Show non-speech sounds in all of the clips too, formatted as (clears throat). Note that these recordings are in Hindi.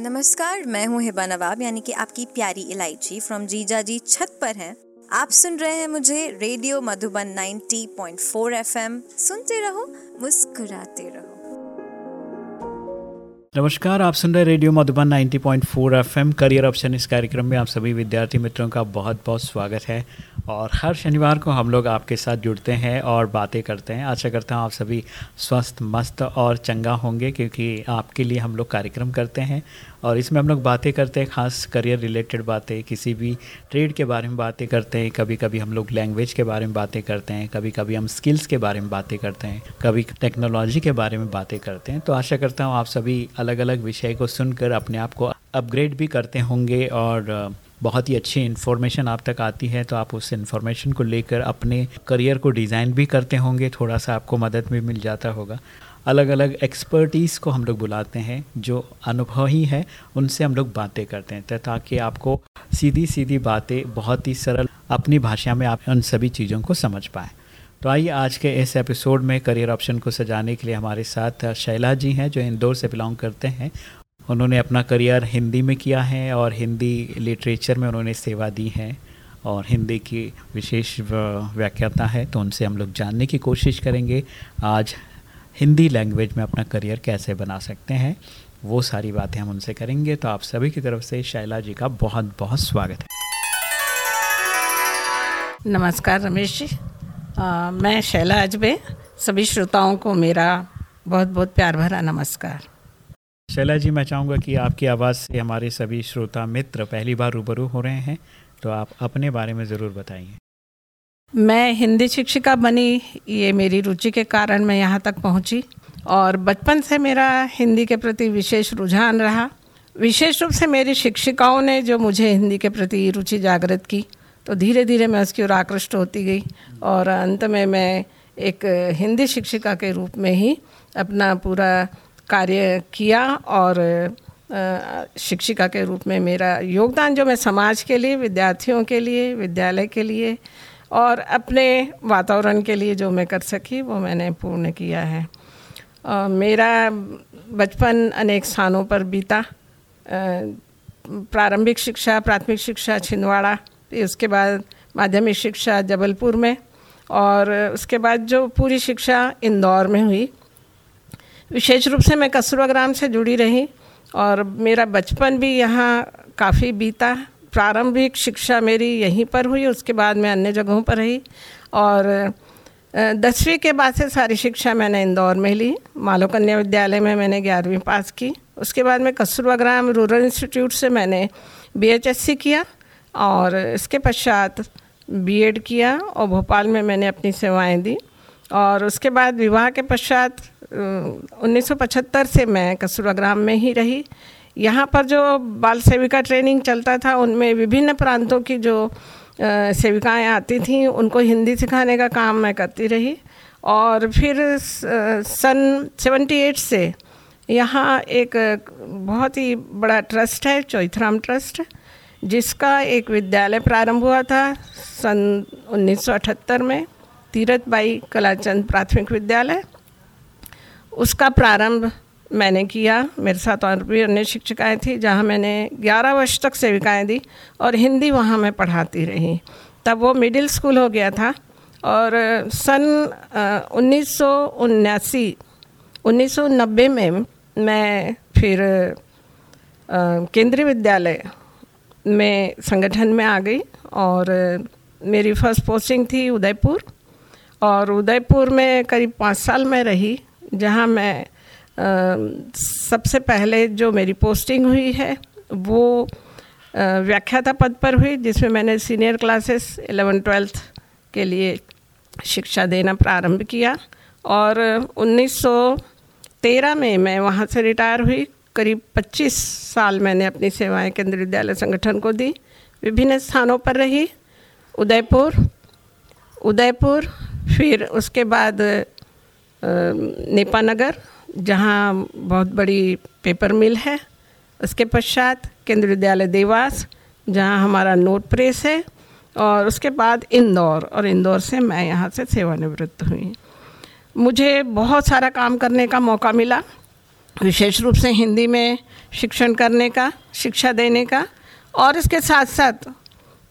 नमस्कार, मैं हूँ हिबा नवाब, यानी कि आपकी प्यारी इलायची फ्रॉम जीजा जी छत पर हैं। आप सुन रहे हैं मुझे रेडियो मधुबन 90.4 एफएम। सुनते रहो, मुस्कुराते रहो। नमस्कार, आप सुन रहे radio Madhuban 90.4 FM. Career option इस कार्यक्रम में आप सभी विद्यार्थी मित्रों का बहुत बहुत स्वागत है। और हर शनिवार को हम लोग आपके साथ जुड़ते हैं और बातें करते हैं। आशा करता हूँ आप सभी स्वस्थ, मस्त और चंगा होंगे, क्योंकि आपके लिए हम लोग कार्यक्रम करते हैं। और इसमें हम लोग बातें करते हैं, खास करियर रिलेटेड बातें, किसी भी ट्रेड के बारे में बातें करते हैं कभी कभी हम लोग लैंग्वेज के बारे में बातें करते हैं कभी कभी हम स्किल्स के बारे में बातें करते हैं, कभी टेक्नोलॉजी के बारे में बातें करते हैं। तो आशा करता हूँ आप सभी अलग अलग विषय को सुनकर अपने आप को अपग्रेड भी करते होंगे और बहुत ही अच्छी इन्फॉर्मेशन आप तक आती है तो आप उस इन्फॉर्मेशन को लेकर अपने करियर को डिज़ाइन भी करते होंगे, थोड़ा सा आपको मदद भी मिल जाता होगा। अलग अलग एक्सपर्टीज़ को हम लोग बुलाते हैं, जो अनुभव ही है उनसे हम लोग बातें करते हैं। ताकि आपको सीधी सीधी बातें बहुत ही सरल अपनी भाषा में आप उन सभी चीज़ों को समझ पाएँ। तो आइए आज के इस एपिसोड में करियर ऑप्शन को सजाने के लिए हमारे साथ शैला जी हैं, जो इंदौर से बिलोंग करते हैं। उन्होंने अपना करियर हिंदी में किया है और हिंदी लिटरेचर में उन्होंने सेवा दी है और हिंदी की विशेष व्याख्याता है तो उनसे हम लोग जानने की कोशिश करेंगे। आज हिंदी लैंग्वेज में अपना करियर कैसे बना सकते हैं वो सारी बातें हम उनसे करेंगे। तो आप सभी की तरफ़ से शैला जी का बहुत बहुत स्वागत है। नमस्कार रमेश जी। आ, मैं शैला अजबे। सभी श्रोताओं को मेरा बहुत बहुत प्यार भरा नमस्कार। शैला जी मैं चाहूँगा कि आपकी आवाज़ से हमारे सभी श्रोता मित्र पहली बार रूबरू हो रहे हैं तो आप अपने बारे में ज़रूर बताइए। मैं हिंदी शिक्षिका बनी, ये मेरी रुचि के कारण मैं यहाँ तक पहुँची और बचपन से मेरा हिंदी के प्रति विशेष रुझान रहा। विशेष रूप से मेरी शिक्षिकाओं ने जो मुझे हिंदी के प्रति रुचि जागृत की तो धीरे धीरे मैं उसकी ओर आकृष्ट होती गई और अंत में मैं एक हिंदी शिक्षिका के रूप में ही अपना पूरा कार्य किया और शिक्षिका के रूप में मेरा योगदान जो मैं समाज के लिए, विद्यार्थियों के लिए, विद्यालय के लिए और अपने वातावरण के लिए जो मैं कर सकी वो मैंने पूर्ण किया है। आ, मेरा बचपन अनेक स्थानों पर बीता। प्रारंभिक शिक्षा प्राथमिक शिक्षा छिंदवाड़ा उसके बाद माध्यमिक शिक्षा जबलपुर में और उसके बाद जो पूरी शिक्षा इंदौर में हुई। विशेष रूप से मैं कस्तूरबा ग्राम से जुड़ी रही और मेरा बचपन भी यहाँ काफ़ी बीता। प्रारंभिक शिक्षा मेरी यहीं पर हुई, उसके बाद मैं अन्य जगहों पर रही। और दसवीं के बाद से सारी शिक्षा मैंने इंदौर में ली। मालो कन्या विद्यालय में मैंने ग्यारहवीं पास की। उसके बाद मैं कस्तूरबा ग्राम रूरल इंस्टीट्यूट से मैंने बीएचएससी किया और इसके पश्चात बीएड किया और भोपाल में मैंने अपनी सेवाएँ दी। और उसके बाद विवाह के पश्चात 1975 से मैं कस्तूरबा ग्राम में ही रही। यहाँ पर जो बाल सेविका ट्रेनिंग चलता था, उनमें विभिन्न प्रांतों की जो सेविकाएँ आती थीं, उनको हिंदी सिखाने का काम मैं करती रही। और फिर सन 78 से यहाँ एक बहुत ही बड़ा ट्रस्ट है चौथराम ट्रस्ट, जिसका एक विद्यालय प्रारंभ हुआ था सन 1978 में, तीरथ बाई कलाचंद प्राथमिक विद्यालय। उसका प्रारंभ मैंने किया, मेरे साथ और भी अन्य शिक्षिकाएँ थी, जहाँ मैंने 11 वर्ष तक सेविकाएँ दी और हिंदी वहाँ मैं पढ़ाती रही। तब वो मिडिल स्कूल हो गया था और सन उन्नीस सौ में मैं फिर केंद्रीय विद्यालय में संगठन में आ गई और मेरी फ़र्स्ट पोस्टिंग थी उदयपुर और उदयपुर में करीब पाँच साल में रही, जहाँ मैं सबसे पहले जो मेरी पोस्टिंग हुई है, वो व्याख्याता पद पर हुई, जिसमें मैंने सीनियर क्लासेस एलेवन ट्वेल्थ के लिए शिक्षा देना प्रारंभ किया। और 1913 में मैं वहाँ से रिटायर हुई। करीब 25 साल मैंने अपनी सेवाएँ केंद्रीय विद्यालय संगठन को दी। विभिन्न स्थानों पर रही। उदयपुर उदयपुर, फिर उसके बाद नेपानगर जहाँ बहुत बड़ी पेपर मिल है, उसके पश्चात केंद्रीय विद्यालय देवास, जहाँ हमारा नोट प्रेस है, और उसके बाद इंदौर, और इंदौर से मैं यहाँ से सेवानिवृत्त हुई। मुझे बहुत सारा काम करने का मौका मिला, विशेष रूप से हिंदी में शिक्षण करने का, शिक्षा देने का, और इसके साथ साथ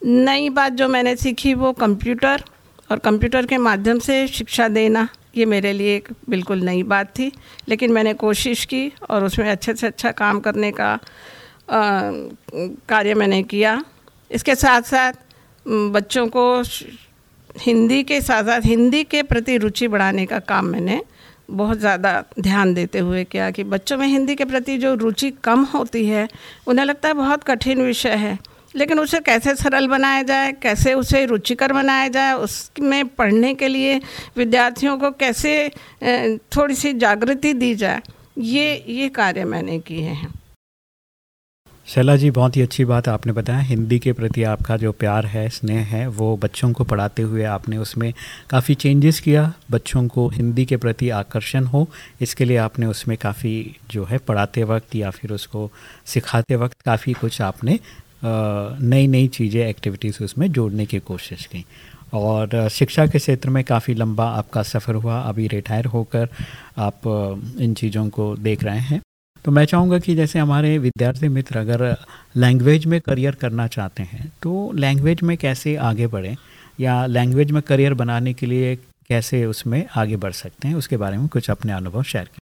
नई बात जो मैंने सीखी वो कंप्यूटर और कंप्यूटर के माध्यम से शिक्षा देना। ये मेरे लिए एक बिल्कुल नई बात थी। लेकिन मैंने कोशिश की और उसमें अच्छे से अच्छा काम करने का कार्य मैंने किया। इसके साथ साथ बच्चों को हिंदी के साथ साथ हिंदी के प्रति रुचि बढ़ाने का काम मैंने बहुत ज़्यादा ध्यान देते हुए किया कि बच्चों में हिंदी के प्रति जो रुचि कम होती है, उन्हें लगता है बहुत कठिन विषय है। लेकिन उसे कैसे सरल बनाया जाए, कैसे उसे रुचिकर बनाया जाए, उसमें पढ़ने के लिए विद्यार्थियों को कैसे थोड़ी सी जागृति दी जाए, ये ये कार्य मैंने किए हैं। शैला जी, बहुत ही अच्छी बात आपने बताया। हिंदी के प्रति आपका जो प्यार है, स्नेह है, वो बच्चों को पढ़ाते हुए आपने उसमें काफ़ी चेंजेस किया। बच्चों को हिंदी के प्रति आकर्षण हो, इसके लिए आपने उसमें काफ़ी जो है, पढ़ाते वक्त या फिर उसको सिखाते वक्त काफ़ी कुछ आपने नई नई चीज़ें एक्टिविटीज़ उसमें जोड़ने की कोशिश की। और शिक्षा के क्षेत्र में काफ़ी लंबा आपका सफ़र हुआ, अभी रिटायर होकर आप इन चीज़ों को देख रहे हैं। तो मैं चाहूँगा कि जैसे हमारे विद्यार्थी मित्र अगर लैंग्वेज में करियर करना चाहते हैं तो लैंग्वेज में कैसे आगे बढ़ें या लैंग्वेज में करियर बनाने के लिए कैसे उसमें आगे बढ़ सकते हैं, उसके बारे में कुछ अपने अनुभव शेयर करें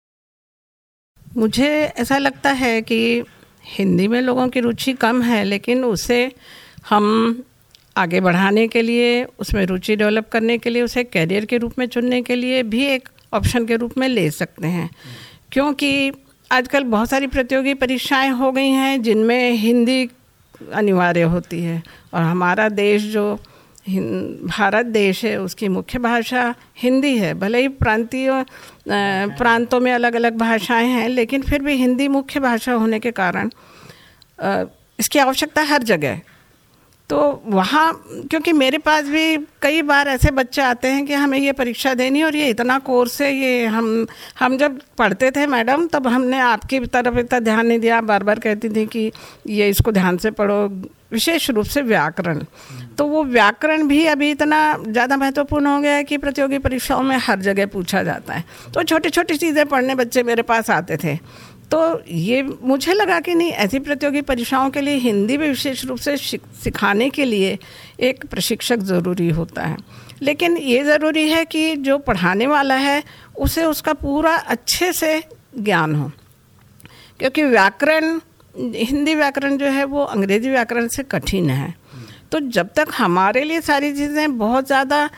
मुझे ऐसा लगता है कि हिंदी में लोगों की रुचि कम है, लेकिन उसे हम आगे बढ़ाने के लिए, उसमें रुचि डेवलप करने के लिए, उसे कैरियर के रूप में चुनने के लिए भी एक ऑप्शन के रूप में ले सकते हैं। क्योंकि आजकल बहुत सारी प्रतियोगी परीक्षाएँ हो गई हैं जिनमें हिंदी अनिवार्य होती है और हमारा देश जो भारत देश है, उसकी मुख्य भाषा हिंदी है। भले ही प्रांतीय प्रांतों में अलग अलग भाषाएँ हैं, लेकिन फिर भी हिंदी मुख्य भाषा होने के कारण इसकी आवश्यकता हर जगह है। तो वहाँ, क्योंकि मेरे पास भी कई बार ऐसे बच्चे आते हैं कि हमें ये परीक्षा देनी और ये इतना कोर्स है, ये हम हम जब पढ़ते थे मैडम, तब हमने आपकी तरफ़ इतना ध्यान नहीं दिया। बार बार कहती थी कि ये इसको ध्यान से पढ़ो, विशेष रूप से व्याकरण। तो वो व्याकरण भी अभी इतना ज़्यादा महत्वपूर्ण हो गया है कि प्रतियोगी परीक्षाओं में हर जगह पूछा जाता है। तो छोटी छोटी चीज़ें पढ़ने बच्चे मेरे पास आते थे। तो ये मुझे लगा कि नहीं, ऐसी प्रतियोगी परीक्षाओं के लिए हिंदी में विशेष रूप से सिखाने के लिए एक प्रशिक्षक ज़रूरी होता है। लेकिन ये ज़रूरी है कि जो पढ़ाने वाला है, उसे उसका पूरा अच्छे से ज्ञान हो। क्योंकि व्याकरण, हिंदी व्याकरण जो है, वो अंग्रेज़ी व्याकरण से कठिन है। तो जब तक हमारे लिए सारी चीज़ें बहुत ज़्यादा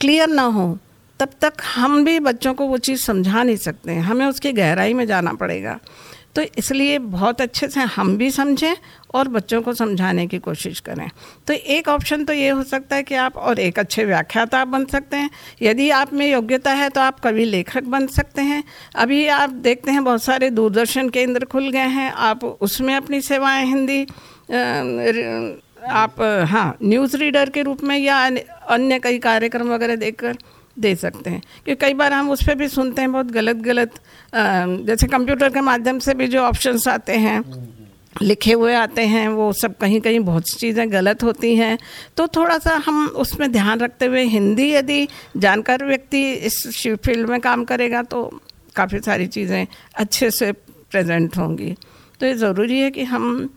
क्लियर ना हो तब तक हम भी बच्चों को वो चीज़ समझा नहीं सकते। हमें उसकी गहराई में जाना पड़ेगा। तो इसलिए बहुत अच्छे से हम भी समझें और बच्चों को समझाने की कोशिश करें। तो एक ऑप्शन तो ये हो सकता है कि आप और एक अच्छे व्याख्याता आप बन सकते हैं। यदि आप में योग्यता है तो आप कवि लेखक बन सकते हैं। अभी आप देखते हैं बहुत सारे दूरदर्शन केंद्र खुल गए हैं। आप उसमें अपनी सेवाएँ हिंदी आप हाँ न्यूज़ रीडर के रूप में या अन्य कई कार्यक्रम वगैरह देखकर दे सकते हैं। क्योंकि कई बार हम उस पर भी सुनते हैं बहुत गलत गलत जैसे कंप्यूटर के माध्यम से भी जो ऑप्शंस आते हैं, लिखे हुए आते हैं, वो सब कहीं कहीं बहुत सी चीज़ें गलत होती हैं। तो थोड़ा सा हम उसमें ध्यान रखते हुए हिंदी यदि जानकार व्यक्ति इस फ़ील्ड में काम करेगा तो काफ़ी सारी चीज़ें अच्छे से प्रेजेंट होंगी। तो ये ज़रूरी है कि हम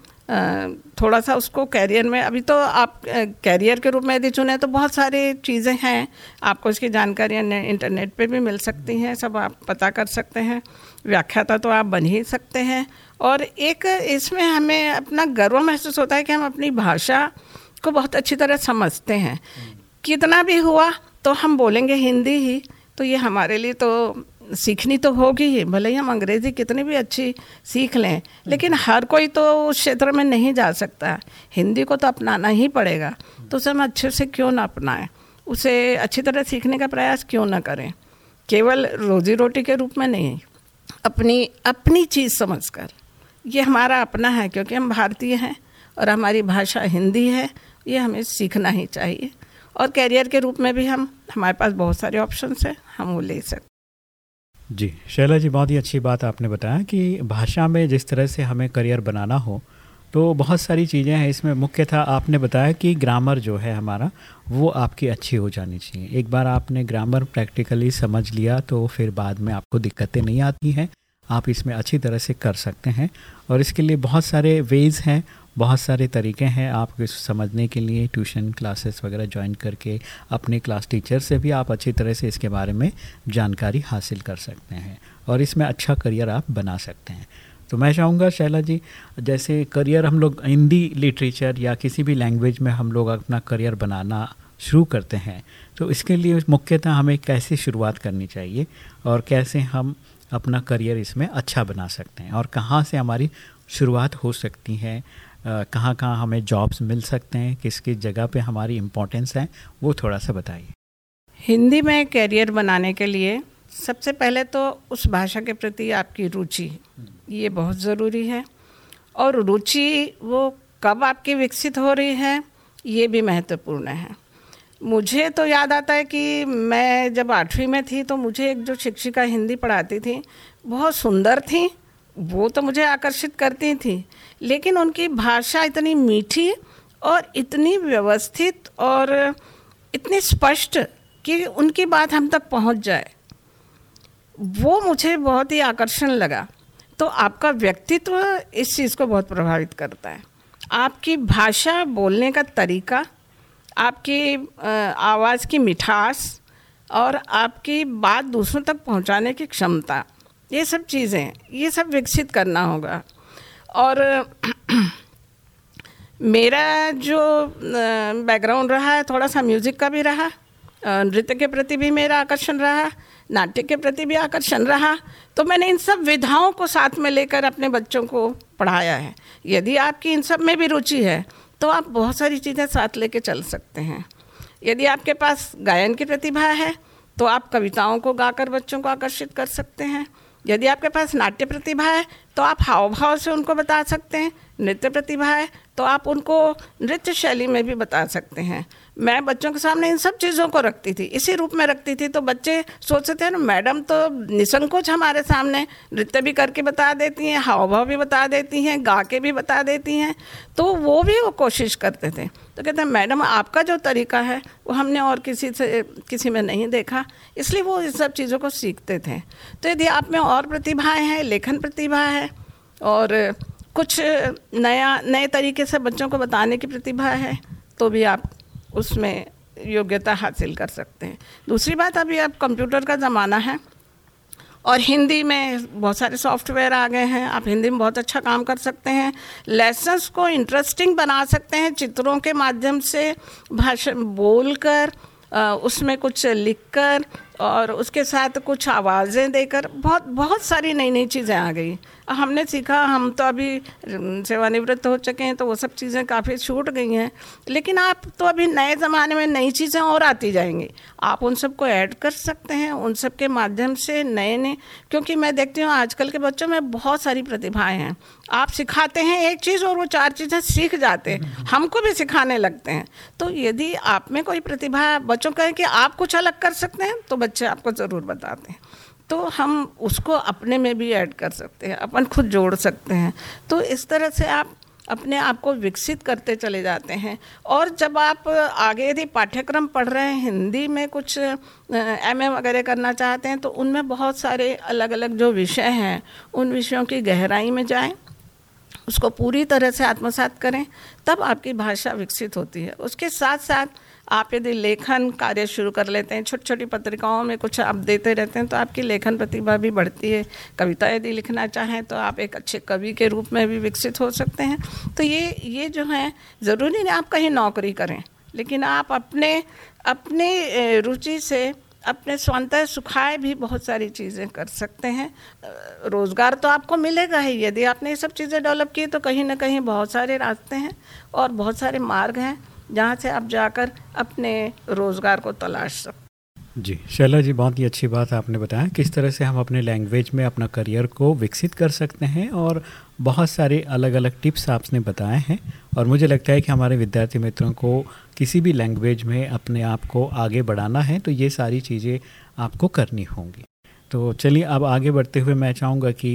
थोड़ा सा उसको कैरियर में, अभी तो आप कैरियर के रूप में यदि चुने तो बहुत सारी चीज़ें हैं। आपको इसकी जानकारियाँ इंटरनेट पे भी मिल सकती हैं, सब आप पता कर सकते हैं। व्याख्याता तो आप बन ही सकते हैं। और एक इसमें हमें अपना गर्व महसूस होता है कि हम अपनी भाषा को बहुत अच्छी तरह समझते हैं। कितना भी हुआ तो हम बोलेंगे हिंदी ही तो ये हमारे लिए तो सीखनी तो होगी ही, भले ही हम अंग्रेज़ी कितनी भी अच्छी सीख लें, लेकिन हर कोई तो उस क्षेत्र में नहीं जा सकता। हिंदी को तो अपनाना ही पड़ेगा। तो उसे हम अच्छे से क्यों ना अपनाएँ? उसे अच्छी तरह सीखने का प्रयास क्यों ना करें? केवल रोज़ी रोटी के रूप में नहीं, अपनी अपनी चीज़ समझकर। ये हमारा अपना है, क्योंकि हम भारतीय हैं और हमारी भाषा हिंदी है, ये हमें सीखना ही चाहिए। और कैरियर के रूप में भी हम, हमारे पास बहुत सारे ऑप्शंस हैं, हम वो ले सकते जी। शैला जी, बहुत ही अच्छी बात आपने बताया कि भाषा में जिस तरह से हमें करियर बनाना हो तो बहुत सारी चीज़ें हैं इसमें। मुख्यतः आपने बताया कि ग्रामर जो है हमारा, वो आपकी अच्छी हो जानी चाहिए। एक बार आपने ग्रामर प्रैक्टिकली समझ लिया तो फिर बाद में आपको दिक्कतें नहीं आती हैं। आप इसमें अच्छी तरह से कर सकते हैं। और इसके लिए बहुत सारे वेज़ हैं बहुत सारे तरीके हैं आप इस समझने के लिए, ट्यूशन क्लासेस वगैरह ज्वाइन करके अपने क्लास टीचर से भी आप अच्छी तरह से इसके बारे में जानकारी हासिल कर सकते हैं और इसमें अच्छा करियर आप बना सकते हैं। तो मैं चाहूँगा शैला जी, जैसे करियर हम लोग हिंदी लिटरेचर या किसी भी लैंग्वेज में हम लोग अपना करियर बनाना शुरू करते हैं तो इसके लिए मुख्यतः हमें कैसे शुरुआत करनी चाहिए और कैसे हम अपना करियर इसमें अच्छा बना सकते हैं और कहाँ से हमारी शुरुआत हो सकती है कहाँ कहाँ हमें जॉब्स मिल सकते हैं, किस किस जगह पे हमारी इम्पोर्टेंस है, वो थोड़ा सा बताइए। हिंदी में करियर बनाने के लिए सबसे पहले तो उस भाषा के प्रति आपकी रुचि, ये बहुत ज़रूरी है। और रुचि वो कब आपकी विकसित हो रही है, ये भी महत्वपूर्ण है। मुझे तो याद आता है कि मैं जब आठवीं में थी तो मुझे एक जो शिक्षिका हिंदी पढ़ाती थी, बहुत सुंदर थी, वो तो मुझे आकर्षित करती थी। लेकिन उनकी भाषा इतनी मीठी और इतनी व्यवस्थित और इतनी स्पष्ट कि उनकी बात हम तक पहुँच जाए। वो मुझे बहुत ही आकर्षण लगा। तो आपका व्यक्तित्व इस चीज़ को बहुत प्रभावित करता है। आपकी भाषा बोलने का तरीका, आपकी आवाज़ की मिठास और आपकी बात दूसरों तक पहुँचाने की क्षमता, ये सब चीज़ें, ये सब विकसित करना होगा। और, (clears throat) मेरा जो बैकग्राउंड रहा है थोड़ा सा म्यूज़िक का भी रहा नृत्य के प्रति भी मेरा आकर्षण रहा, नाट्य के प्रति भी आकर्षण रहा तो मैंने इन सब विधाओं को साथ में लेकर अपने बच्चों को पढ़ाया है। यदि आपकी इन सब में भी रुचि है तो आप बहुत सारी चीज़ें साथ लेके चल सकते हैं। यदि आपके पास गायन की प्रतिभा है तो आप कविताओं को गाकर बच्चों को आकर्षित कर सकते हैं। यदि आपके पास नाट्य प्रतिभा है तो आप हाव भाव से उनको बता सकते हैं। नृत्य प्रतिभा है तो आप उनको नृत्य शैली में भी बता सकते हैं। मैं बच्चों के सामने इन सब चीज़ों को रखती थी। इसी रूप में रखती थी तो बच्चे सोचते थे ना, मैडम तो निसंकोच हमारे सामने नृत्य भी करके बता देती हैं हाव भाव भी बता देती हैं, गा के भी बता देती हैं। तो वो भी वो कोशिश करते थे। तो कहते हैं, मैडम, आपका जो तरीका है, वो हमने और किसी से, किसी में नहीं देखा, इसलिए वो इन सब चीज़ों को सीखते थे। तो यदि आप में और प्रतिभाएँ हैं, लेखन प्रतिभा है, और कुछ नया, नए तरीके से बच्चों को बताने की प्रतिभा है तो भी आप उसमें योग्यता हासिल कर सकते हैं। दूसरी बात, अभी अब कंप्यूटर का ज़माना है और हिंदी में बहुत सारे सॉफ्टवेयर आ गए हैं। आप हिंदी में बहुत अच्छा काम कर सकते हैं। लेसन्स को इंटरेस्टिंग बना सकते हैं चित्रों के माध्यम से भाषा बोलकर उसमें कुछ लिखकर और उसके साथ कुछ आवाज़ें देकर। बहुत बहुत सारी नई नई चीज़ें आ गई। हमने सीखा, हम तो अभी सेवानिवृत्त हो चुके हैं तो वो सब चीज़ें काफ़ी छूट गई हैं। लेकिन आप तो अभी नए ज़माने में नई चीज़ें और आती जाएँगी। आप उन सबको ऐड कर सकते हैं, उन सब के माध्यम से नए नए, क्योंकि मैं देखती हूँ आजकल के बच्चों में बहुत सारी प्रतिभाएँ हैं। आप सिखाते हैं एक चीज़ और वो चार चीज़ें सीख जाते हैं, हमको भी सिखाने लगते हैं। तो यदि आप में कोई प्रतिभा बच्चों कहें कि आप कुछ अलग कर सकते हैं तो बच्चे आपको ज़रूर बताते हैं। तो हम उसको अपने में भी ऐड कर सकते हैं, अपन खुद जोड़ सकते हैं। तो इस तरह से आप अपने आप को विकसित करते चले जाते हैं। और जब आप आगे यदि पाठ्यक्रम पढ़ रहे हैं, हिंदी में कुछ एम ए वगैरह करना चाहते हैं तो उनमें बहुत सारे अलग अलग जो विषय हैं, उन विषयों की गहराई में जाएँ। उसको पूरी तरह से आत्मसात करें, तब आपकी भाषा विकसित होती है। उसके साथ साथ आप यदि लेखन कार्य शुरू कर लेते हैं छोटी छोटी पत्रिकाओं में कुछ आप देते रहते हैं तो आपकी लेखन प्रतिभा भी बढ़ती है। कविता यदि लिखना चाहें तो आप एक अच्छे कवि के रूप में भी विकसित हो सकते हैं। तो ये ये जो है, ज़रूरी नहीं आप कहीं नौकरी करें, लेकिन आप अपने अपने रुचि से अपने स्वतः सुखाए भी बहुत सारी चीज़ें कर सकते हैं। रोज़गार तो आपको मिलेगा ही। यदि आपने ये सब चीज़ें डेवलप की तो कहीं ना कहीं बहुत सारे रास्ते हैं और बहुत सारे मार्ग हैं जहाँ से आप जाकर अपने रोज़गार को तलाश सकते जी, शैला जी, बहुत ही अच्छी बात आपने बताया। किस तरह से हम अपने लैंग्वेज में अपना करियर को विकसित कर सकते हैं और बहुत सारे अलग अलग टिप्स आपने बताए हैं और मुझे लगता है कि हमारे विद्यार्थी मित्रों को किसी भी लैंग्वेज में अपने आप को आगे बढ़ाना है तो ये सारी चीज़ें आपको करनी होंगी। तो चलिए, अब आगे बढ़ते हुए मैं चाहूँगा कि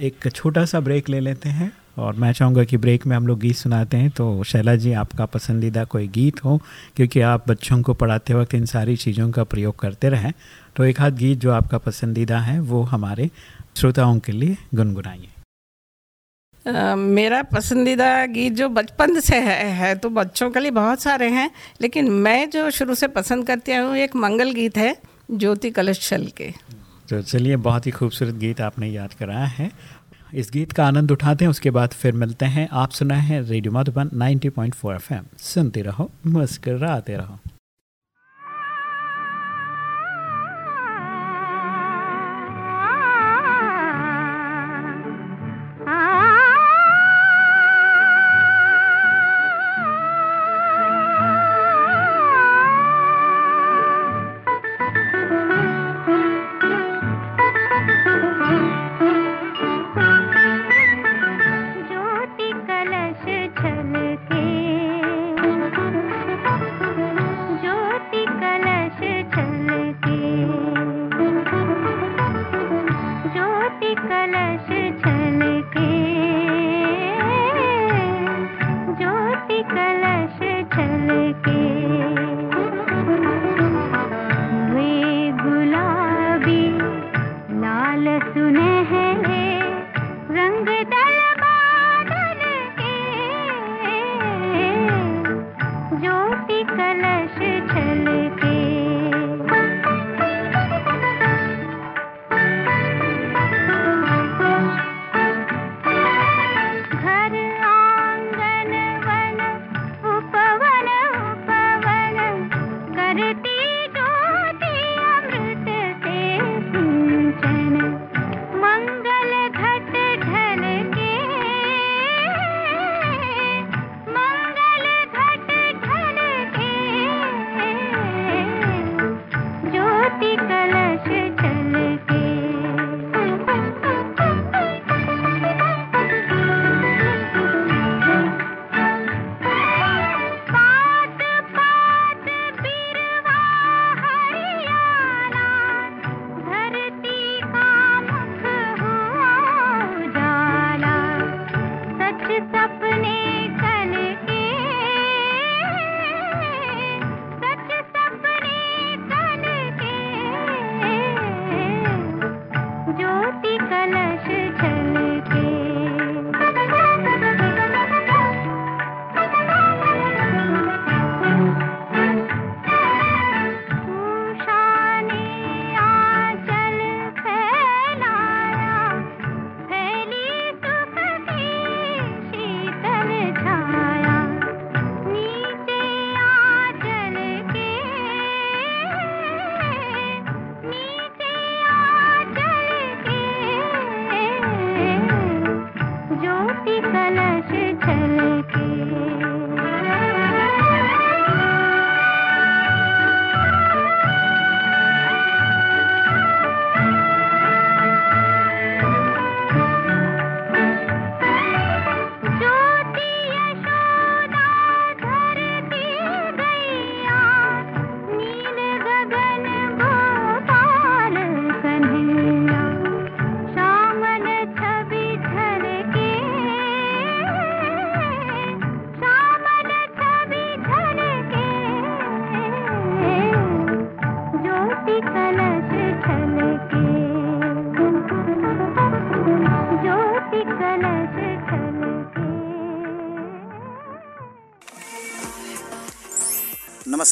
एक छोटा सा ब्रेक ले लेते हैं और मैं चाहूँगा कि ब्रेक में हम लोग गीत सुनाते हैं। तो शैला जी, आपका पसंदीदा कोई गीत हो, क्योंकि आप बच्चों को पढ़ाते वक्त इन सारी चीज़ों का प्रयोग करते रहें तो एक हाथ गीत जो आपका पसंदीदा है, वो हमारे श्रोताओं के लिए गुनगुनाइए। मेरा पसंदीदा गीत जो बचपन से है, है तो बच्चों के लिए बहुत सारे हैं लेकिन मैं जो शुरू से पसंद करती हूँ एक मंगल गीत है ज्योति कलश छल के। तो चलिए बहुत ही खूबसूरत गीत आपने याद कराया है। इस गीत का आनंद उठाते हैं उसके बाद फिर मिलते हैं। आप सुना है रेडियो मधुबन 90.4 एफएम। सुनते रहो मुस्कराते रहो।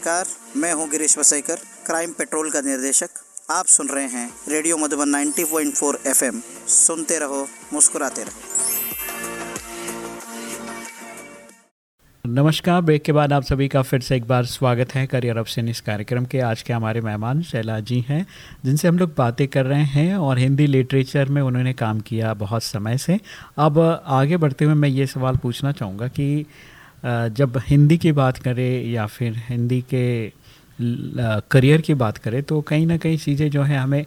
नमस्कार, मैं हूँ गिरीश वसईकर क्राइम पेट्रोल का निर्देशक। आप सुन रहे हैं रेडियो मधुबन 90.4 एफएम। सुनते रहो, मुस्कुराते रहो। नमस्कार, ब्रेक के बाद आप सभी का फिर से एक बार स्वागत है करियर ऑप्शन इस कार्यक्रम के। आज के हमारे मेहमान शैला जी हैं, जिनसे हम लोग बातें कर रहे हैं और हिंदी लिटरेचर में उन्होंने काम किया बहुत समय से। अब आगे बढ़ते हुए मैं ये सवाल पूछना चाहूँगा कि जब हिंदी की बात करें या फिर हिंदी के करियर की बात करें तो कहीं ना कहीं चीज़ें जो है हमें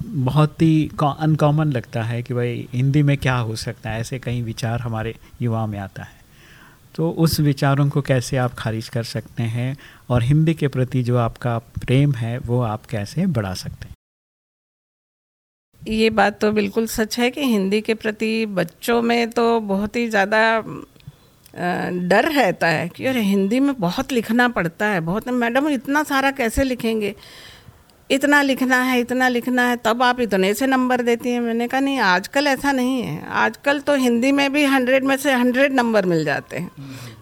बहुत ही अनकॉमन लगता है कि भाई हिंदी में क्या हो सकता है, ऐसे कई विचार हमारे युवा में आता है। तो उस विचारों को कैसे आप खारिज कर सकते हैं और हिंदी के प्रति जो आपका प्रेम है, वो आप कैसे बढ़ा सकते हैं? ये बात तो बिल्कुल सच है कि हिंदी के प्रति बच्चों में तो बहुत ही ज़्यादा डर रहता है कि अरे, हिंदी में बहुत लिखना पड़ता है, बहुत, मैडम, इतना सारा कैसे लिखेंगे? इतना लिखना है, इतना लिखना है, तब आप इतने से नंबर देती हैं। मैंने कहा, नहीं, आजकल ऐसा नहीं है। आजकल तो हिंदी में भी हंड्रेड में से हंड्रेड नंबर मिल जाते हैं।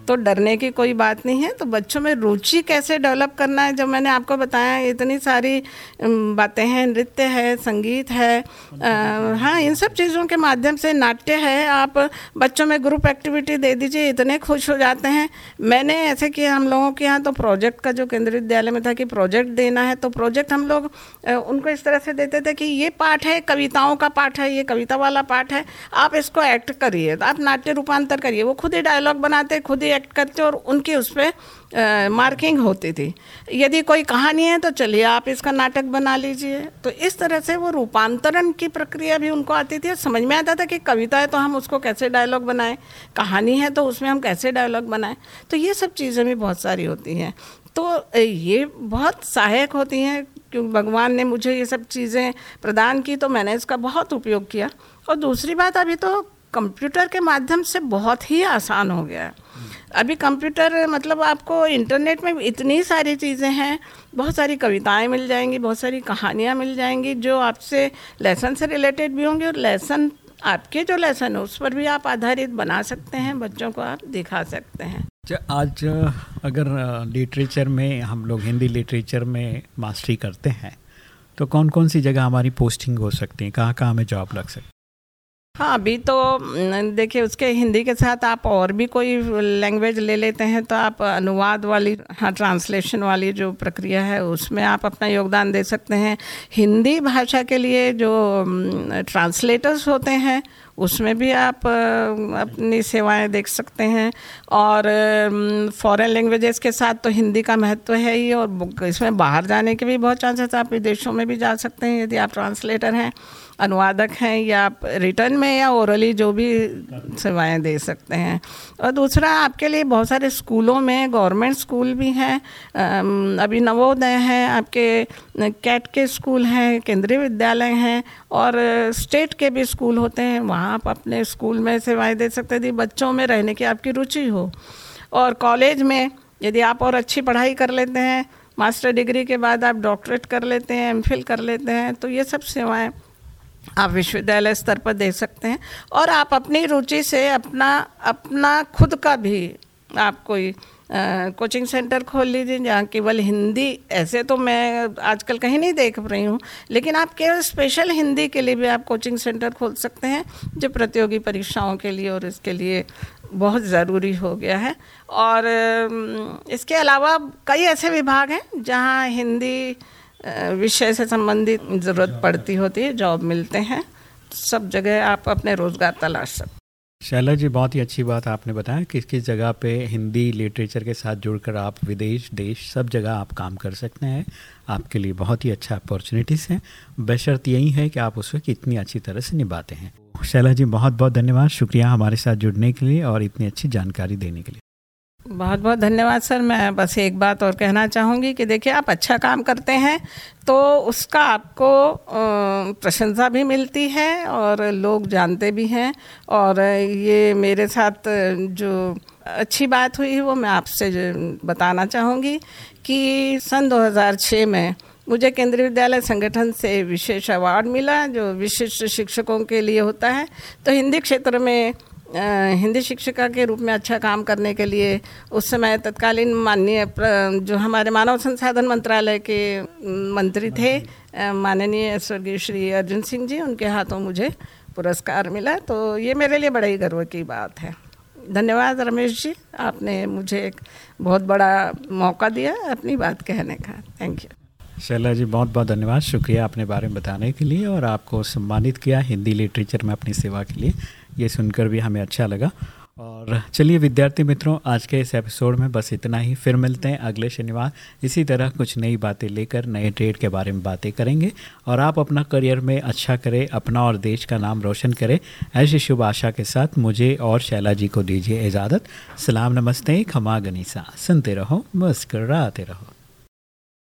तो डरने की कोई बात नहीं है। तो बच्चों में रुचि कैसे डेवलप करना है? जब मैंने आपको बताया इतनी सारी बातें हैं नृत्य है संगीत है आ, हाँ इन सब चीज़ों के माध्यम से नाट्य है। आप बच्चों में ग्रुप एक्टिविटी दे दीजिए इतने खुश हो जाते हैं। मैंने ऐसे किया हम लोगों के यहाँ तो प्रोजेक्ट का जो केंद्रीय विद्यालय में था कि प्रोजेक्ट देना है तो प्रोजेक्ट हम लोग उनको इस तरह से देते थे कि ये पाठ है कविताओं का पाठ है ये कविता वाला पाठ है आप इसको एक्ट करिए। आप नाट्य रूपांतर करिए। वो खुद ही डायलॉग बनाते खुद ही एक्ट करते और उनकी उस पर मार्किंग होती थी। यदि कोई कहानी है तो चलिए आप इसका नाटक बना लीजिए। तो इस तरह से वो रूपांतरण की प्रक्रिया भी उनको आती थी और समझ में आता था कि कविता है तो हम उसको कैसे डायलॉग बनाएँ, कहानी है तो उसमें हम कैसे डायलॉग बनाएँ। तो ये सब चीज़ें भी बहुत सारी होती हैं। तो ये बहुत सहायक होती हैं क्योंकि भगवान ने मुझे ये सब चीज़ें प्रदान की तो मैंने इसका बहुत उपयोग किया। और दूसरी बात, अभी तो कंप्यूटर के माध्यम से बहुत ही आसान हो गया है। अभी कंप्यूटर मतलब आपको इंटरनेट में इतनी सारी चीज़ें हैं बहुत सारी कविताएँ मिल जाएँगी बहुत सारी कहानियाँ मिल जाएँगी जो आपसे लेसन से रिलेटेड भी होंगी और लेसन आपके जो लेसन है उस पर भी आप आधारित बना सकते हैं बच्चों को आप दिखा सकते हैं। अच्छा, आज अगर लिटरेचर में हम लोग हिंदी लिटरेचर में मास्टरी करते हैं तो कौन कौन सी जगह हमारी पोस्टिंग हो सकती है? कहाँ कहाँ हमें जॉब लग सकती हाँ? अभी तो देखिए, उसके हिंदी के साथ आप और भी कोई लैंग्वेज ले लेते हैं तो आप अनुवाद वाली हाँ ट्रांसलेशन वाली जो प्रक्रिया है, उसमें आप अपना योगदान दे सकते हैं। हिंदी भाषा के लिए जो ट्रांसलेटर्स होते हैं, उसमें भी आप अपनी सेवाएँ देख सकते हैं। और फॉरेन लैंग्वेजेस के साथ तो हिंदी का महत्व है ही, और इसमें बाहर जाने के भी बहुत चांसेस आप विदेशों में भी जा सकते हैं, यदि आप ट्रांसलेटर हैं। अनुवादक हैं या आप रिटर्न में या ओरली जो भी सेवाएँ दे सकते हैं। और दूसरा, आपके लिए बहुत सारे स्कूलों में गवर्नमेंट स्कूल भी हैं। अभी नवोदय हैं, आपके कैट के स्कूल हैं, केंद्रीय विद्यालय हैं और स्टेट के भी स्कूल होते हैं। वहाँ आप अपने स्कूल में सेवाएँ दे सकते हैं। बच्चों में रहने की आपकी रुचि हो और कॉलेज में यदि आप और अच्छी पढ़ाई कर लेते हैं, मास्टर डिग्री के बाद आप डॉक्टरेट कर लेते हैं, एम कर लेते हैं तो ये सब सेवाएँ आप विश्वविद्यालय स्तर पर दे सकते हैं। और आप अपनी रुचि से अपना अपना खुद का भी आप कोई कोचिंग सेंटर खोल लीजिए जहाँ केवल हिंदी, ऐसे तो मैं आजकल कहीं नहीं देख रही हूँ, लेकिन आप केवल स्पेशल हिंदी के लिए भी आप कोचिंग सेंटर खोल सकते हैं, जो प्रतियोगी परीक्षाओं के लिए और इसके लिए बहुत ज़रूरी हो गया है। और इसके अलावा कई ऐसे विभाग हैं जहाँ हिंदी विषय से संबंधित ज़रूरत पड़ती होती है जॉब मिलते हैं सब जगह आप अपने रोज़गार तलाश सकते शैला जी बहुत ही अच्छी बात आपने बताया किस किस जगह पे हिंदी लिटरेचर के साथ जुड़कर आप विदेश देश सब जगह आप काम कर सकते हैं। आपके लिए बहुत ही अच्छा अपॉर्चुनिटीज़ हैं। बशर्त यही है कि आप उसको कितनी अच्छी तरह से निभाते हैं। शैला जी बहुत बहुत धन्यवाद। शुक्रिया हमारे साथ जुड़ने के लिए और इतनी अच्छी जानकारी देने के लिए। बहुत बहुत धन्यवाद, सर। मैं बस एक बात और कहना चाहूँगी कि देखिए, आप अच्छा काम करते हैं तो उसका आपको प्रशंसा भी मिलती है और लोग जानते भी हैं। और ये मेरे साथ जो अच्छी बात हुई, वो मैं आपसे बताना चाहूँगी कि सन 2006 में मुझे केंद्रीय विद्यालय संगठन से विशेष अवार्ड मिला, जो विशिष्ट शिक्षकों के लिए होता है। तो हिंदी क्षेत्र में हिंदी शिक्षिका के रूप में अच्छा काम करने के लिए उस समय तत्कालीन माननीय जो हमारे मानव संसाधन मंत्रालय के मंत्री थे माननीय स्वर्गीय श्री अर्जुन सिंह जी, उनके हाथों मुझे पुरस्कार मिला। तो ये मेरे लिए बड़ा ही गर्व की बात है। धन्यवाद रमेश जी, आपने मुझे एक बहुत बड़ा मौका दिया अपनी बात कहने का। थैंक यू शैला जी, बहुत बहुत धन्यवाद। शुक्रिया अपने बारे में बताने के लिए और आपको सम्मानित किया। हिंदी लिटरेचर में अपनी सेवा के लिए। ये सुनकर भी हमें अच्छा लगा। और चलिए विद्यार्थी मित्रों, आज के इस एपिसोड में बस इतना ही। फिर मिलते हैं अगले शनिवार। इसी तरह कुछ नई बातें लेकर, नए ट्रेड के बारे में बातें करेंगे। और आप अपना करियर में अच्छा करें, अपना और देश का नाम रोशन करें। ऐसी शुभ आशा के साथ मुझे और शैला जी को दीजिए इजाज़त। सलाम नमस्ते, खमा गनीसा। सुनते रहो, मुस्कराते रहो।